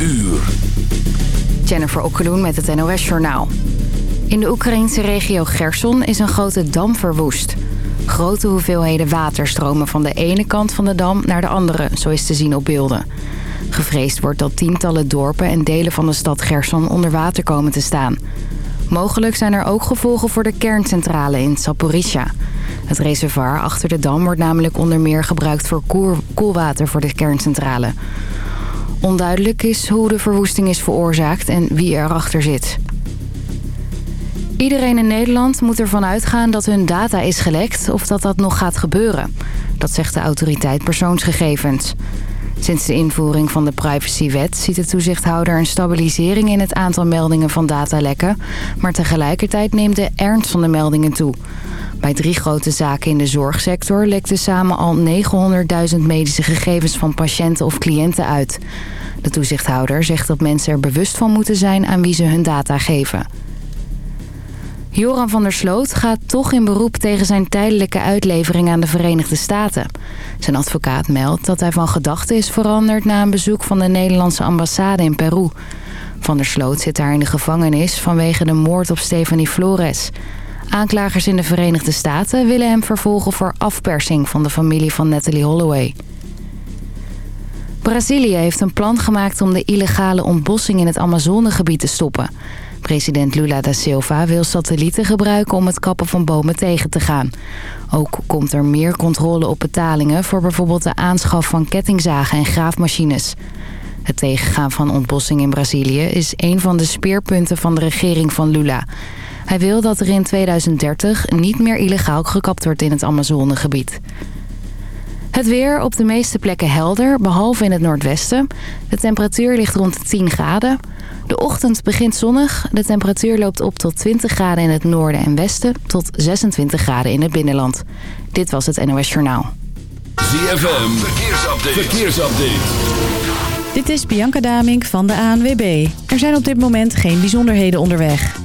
uur. Jennifer Okkeloen met het NOS Journaal. In de Oekraïnse regio Gerson is een grote dam verwoest. Grote hoeveelheden water stromen van de ene kant van de dam naar de andere, zo is te zien op beelden. Gevreesd wordt dat tientallen dorpen en delen van de stad Gerson onder water komen te staan. Mogelijk zijn er ook gevolgen voor de kerncentrale in Zaporizhia. Het reservoir achter de dam wordt namelijk onder meer gebruikt voor koelwater voor de kerncentrale. Onduidelijk is hoe de verwoesting is veroorzaakt en wie erachter zit. Iedereen in Nederland moet ervan uitgaan dat hun data is gelekt of dat dat nog gaat gebeuren. Dat zegt de autoriteit persoonsgegevens. Sinds de invoering van de privacywet ziet de toezichthouder een stabilisering in het aantal meldingen van datalekken. Maar tegelijkertijd neemt de ernst van de meldingen toe. Bij drie grote zaken in de zorgsector lekten samen al 900.000 medische gegevens van patiënten of cliënten uit. De toezichthouder zegt dat mensen er bewust van moeten zijn aan wie ze hun data geven. Joran van der Sloot gaat toch in beroep tegen zijn tijdelijke uitlevering aan de Verenigde Staten. Zijn advocaat meldt dat hij van gedachten is veranderd na een bezoek van de Nederlandse ambassade in Peru. Van der Sloot zit daar in de gevangenis vanwege de moord op Stephanie Flores. Aanklagers in de Verenigde Staten willen hem vervolgen voor afpersing van de familie van Natalie Holloway. Brazilië heeft een plan gemaakt om de illegale ontbossing in het Amazonegebied te stoppen. President Lula da Silva wil satellieten gebruiken om het kappen van bomen tegen te gaan. Ook komt er meer controle op betalingen voor bijvoorbeeld de aanschaf van kettingzagen en graafmachines. Het tegengaan van ontbossing in Brazilië is een van de speerpunten van de regering van Lula. Hij wil dat er in 2030 niet meer illegaal gekapt wordt in het Amazonegebied. Het weer op de meeste plekken helder, behalve in het noordwesten. De temperatuur ligt rond 10 graden. De ochtend begint zonnig. De temperatuur loopt op tot 20 graden in het noorden en westen... tot 26 graden in het binnenland. Dit was het NOS Journaal. ZFM, verkeersupdate. verkeersupdate. Dit is Bianca Damink van de ANWB. Er zijn op dit moment geen bijzonderheden onderweg.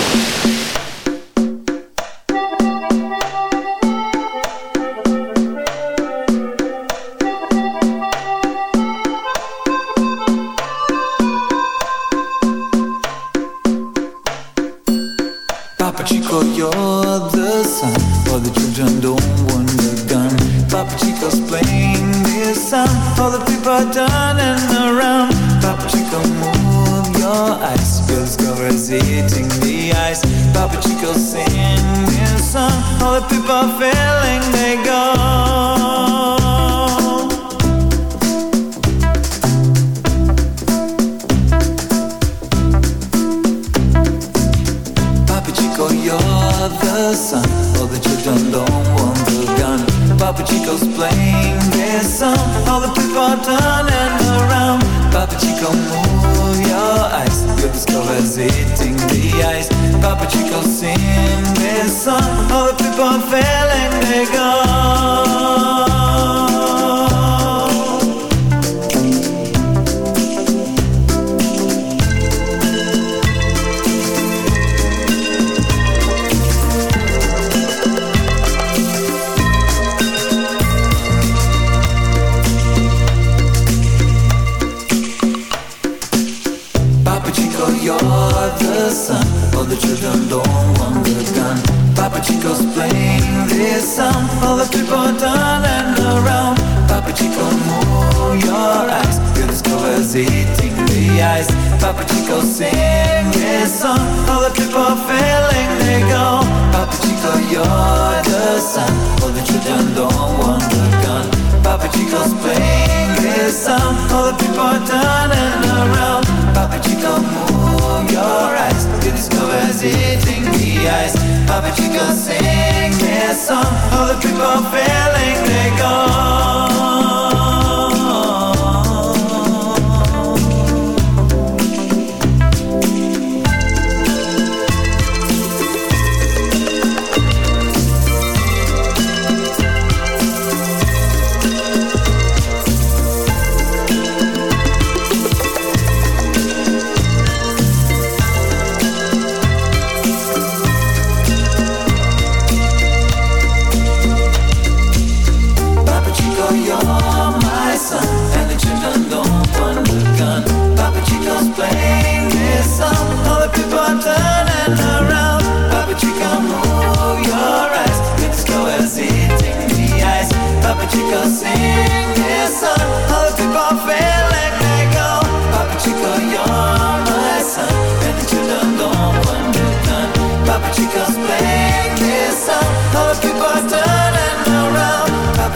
Papa Chico sing his song. All the people feeling they go. Papa Chico, you're the sun. All the down, don't want the gun. Papa Chico's playing his song. All the people turning around. Papa Chico, move your eyes. To discover's eating the ice. Papa Chico sing his song. All the people feeling they go.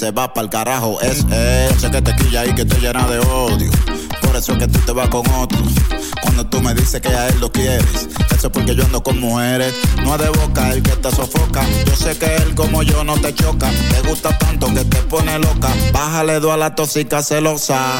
se va pa'l carajo. Es él, sé que te quilla y que te llena de odio. Por eso es que tú te vas con otro. Cuando tú me dices que a él lo quieres, eso es porque yo ando con mujeres. No es de boca el que te sofoca. Yo sé que él como yo no te choca. Te gusta tanto que te pone loca. Bájale dos a la tóxica celosa.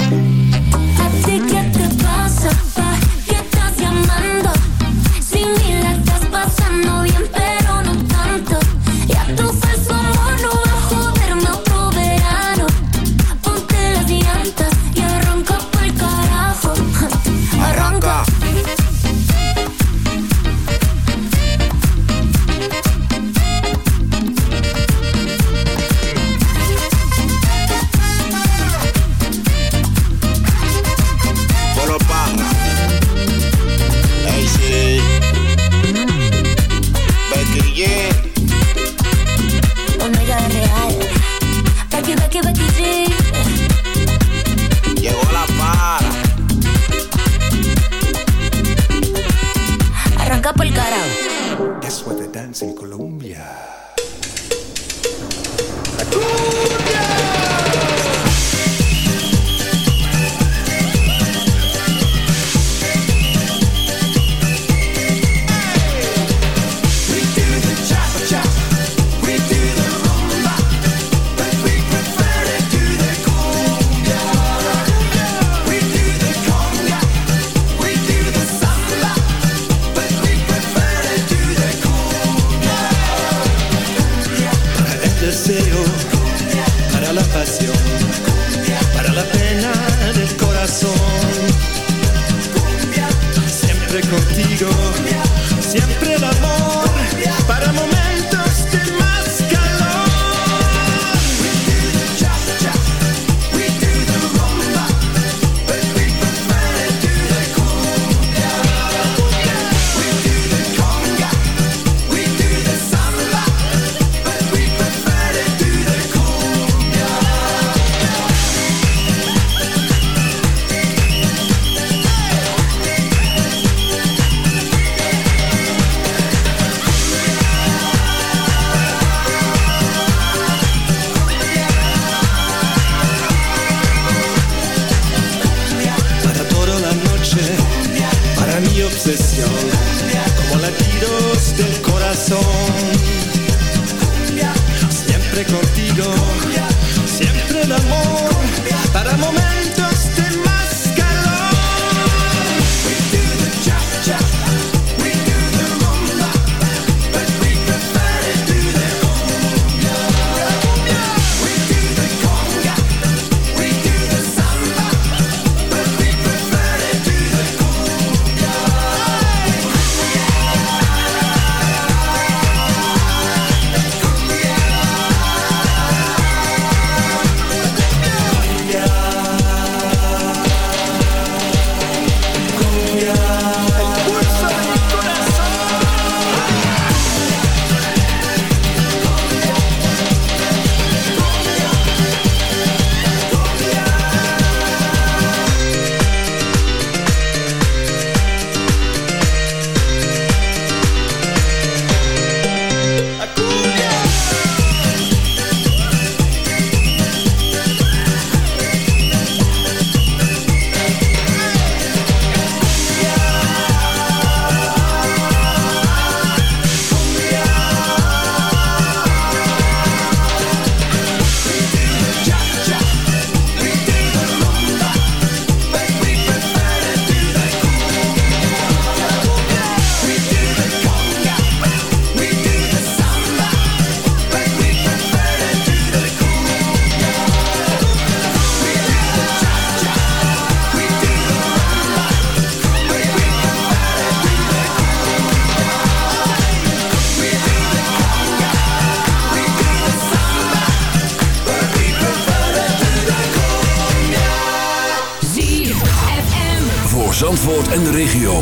regio.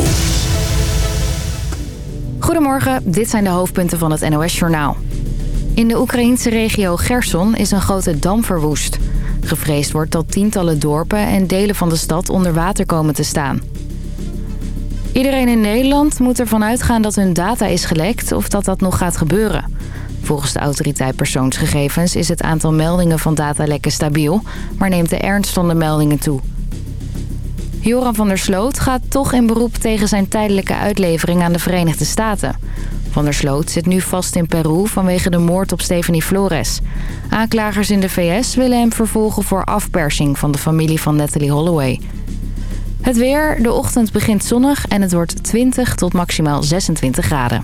Goedemorgen, dit zijn de hoofdpunten van het NOS-journaal. In de Oekraïense regio Gerson is een grote dam verwoest. Gevreesd wordt dat tientallen dorpen en delen van de stad onder water komen te staan. Iedereen in Nederland moet ervan uitgaan dat hun data is gelekt of dat dat nog gaat gebeuren. Volgens de autoriteit persoonsgegevens is het aantal meldingen van datalekken stabiel... maar neemt de ernst van de meldingen toe... Joran van der Sloot gaat toch in beroep tegen zijn tijdelijke uitlevering aan de Verenigde Staten. Van der Sloot zit nu vast in Peru vanwege de moord op Stephanie Flores. Aanklagers in de VS willen hem vervolgen voor afpersing van de familie van Natalie Holloway. Het weer, de ochtend begint zonnig en het wordt 20 tot maximaal 26 graden.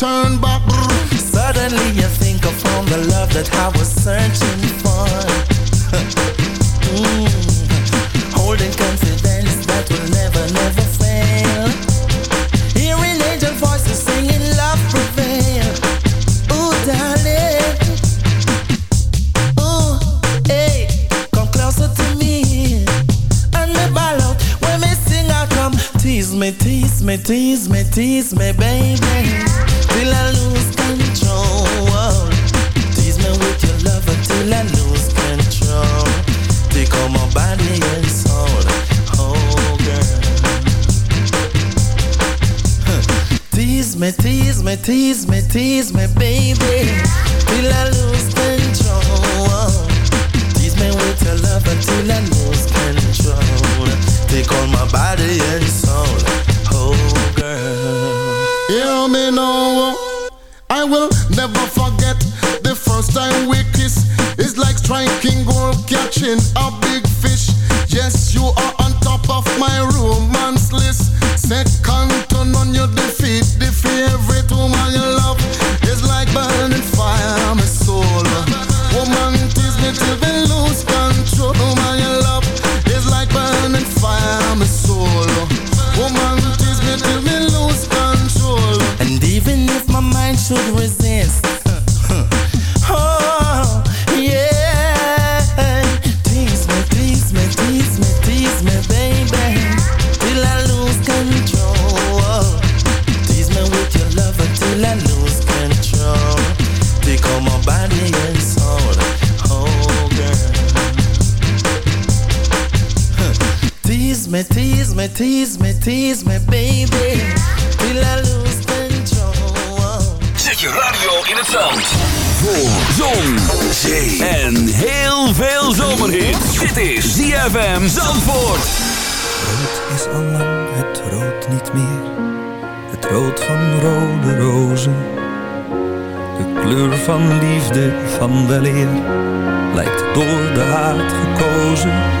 turn back. Suddenly you think of all the love that I was searching for. mm. Holding confidence that will never, never fail. Hearing angel voices singing love prevail. Ooh, darling. Ooh, hey, come closer to me. And me ball out. When me sing, I come. Tease me, tease me, tease me, tease me, baby. Me, tease me, tease me, tease me, baby, till I lose control. Zet je radio in het zand. Voor zon, zee en heel veel zomerhit. Dit is ZFM Zandvoort. Rood is al lang het rood niet meer. Het rood van rode rozen. De kleur van liefde, van weleer. Lijkt door de haat gekozen.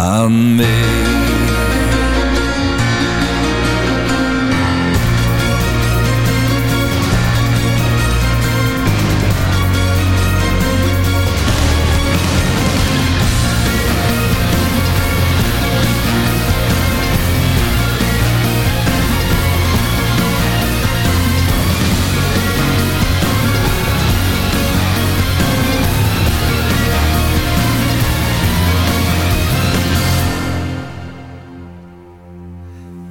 aan mee.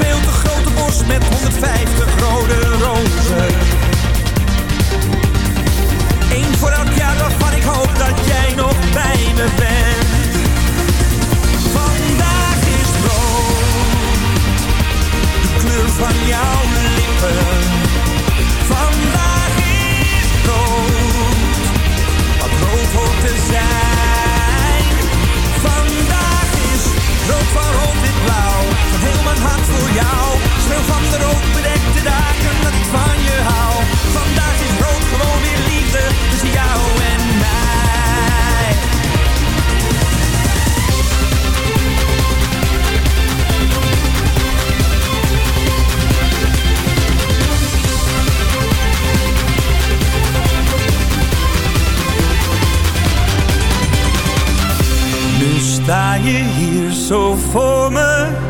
veel te grote bos met 150 rode rozen Eén voor elk jaar waarvan ik hoop dat jij nog bij me bent Vandaag is rood, de kleur van jouw lippen Vandaag is rood wat rood hoort te zijn. Mijn hart voor jou. Speel van de rood bedekte dagen dat ik van je hou. Vandaag is rood gewoon weer liefde tussen jou en mij. Nu sta je hier zo voor me.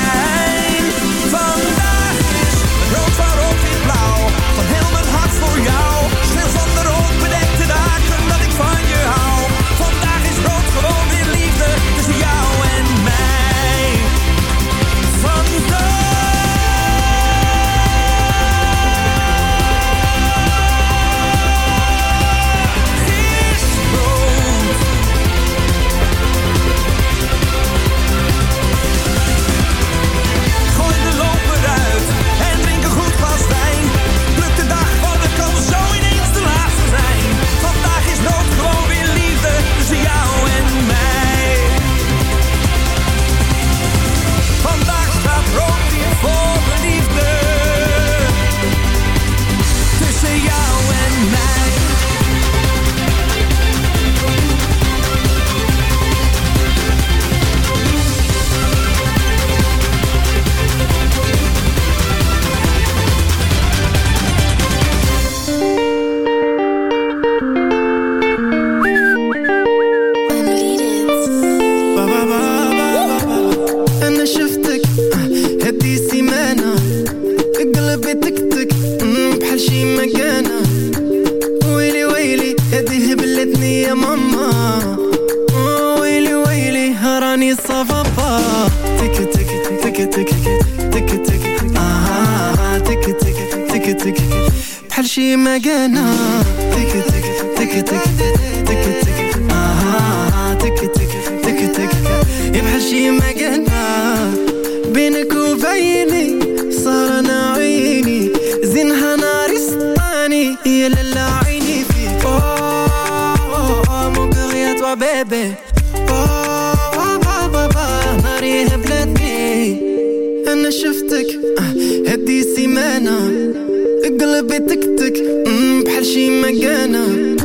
في مكانها تك تك تك تك تك تك. آها آه، آه، تك تك تك يبحر شي مكانها بينك وبيني صار أنا عيني. زينها ناري سطاني يا لالا عيني فيك. أوه أوه أوه mon cœur et à مم، بحال شي مكانة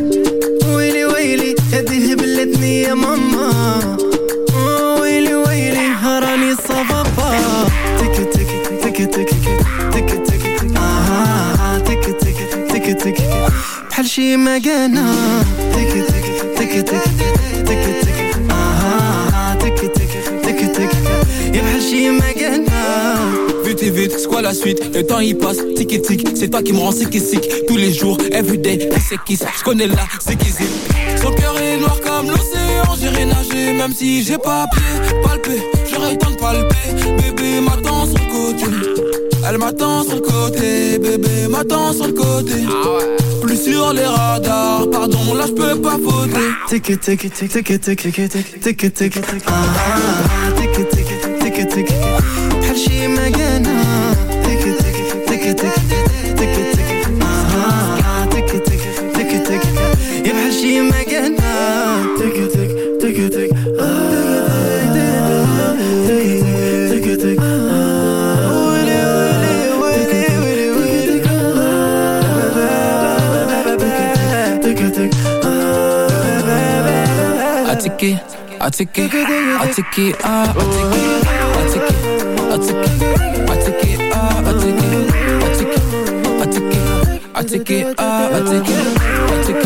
ويلي ويلي هدي هبلتني يا ماما آه، ويلي ويلي راني صفافا تك تك تك تك تك تك آه تك تك تك تك بحال شي مكانة تك تك تك تك تك la suite. Le temps il passe, tic et tic C'est toi qui me rends sick et sick. Tous les jours, everyday, c'est qui Je connais là, c'est qui Son cœur est noir comme l'océan. J'irai nager même si j'ai pas pied. Palper, j'aurais le temps de palper. Bébé m'attend sur le côté. Elle m'attend sur le côté. Bébé m'attend sur le côté. Plus sur les radars. Pardon, là je peux pas voter tick tick tick tick tick tick tick tick ah tick tick tick she tiket it now. tiket tiket tiket tiket tiket tiket tiket ah, tiket tiket tiket tiket ah, tiket tiket tiket tiket ah, tiket atiki.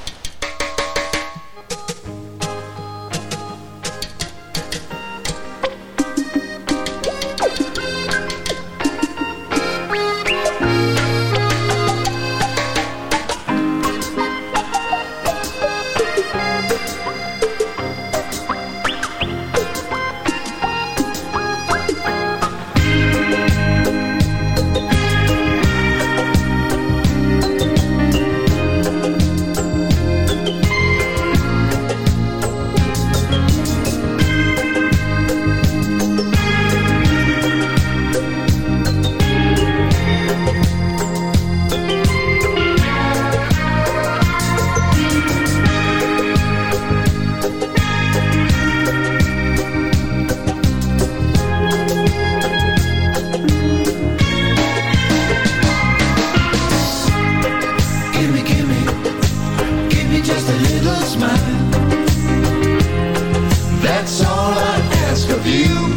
you.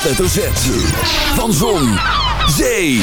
Het Z. Van Zon, Zee,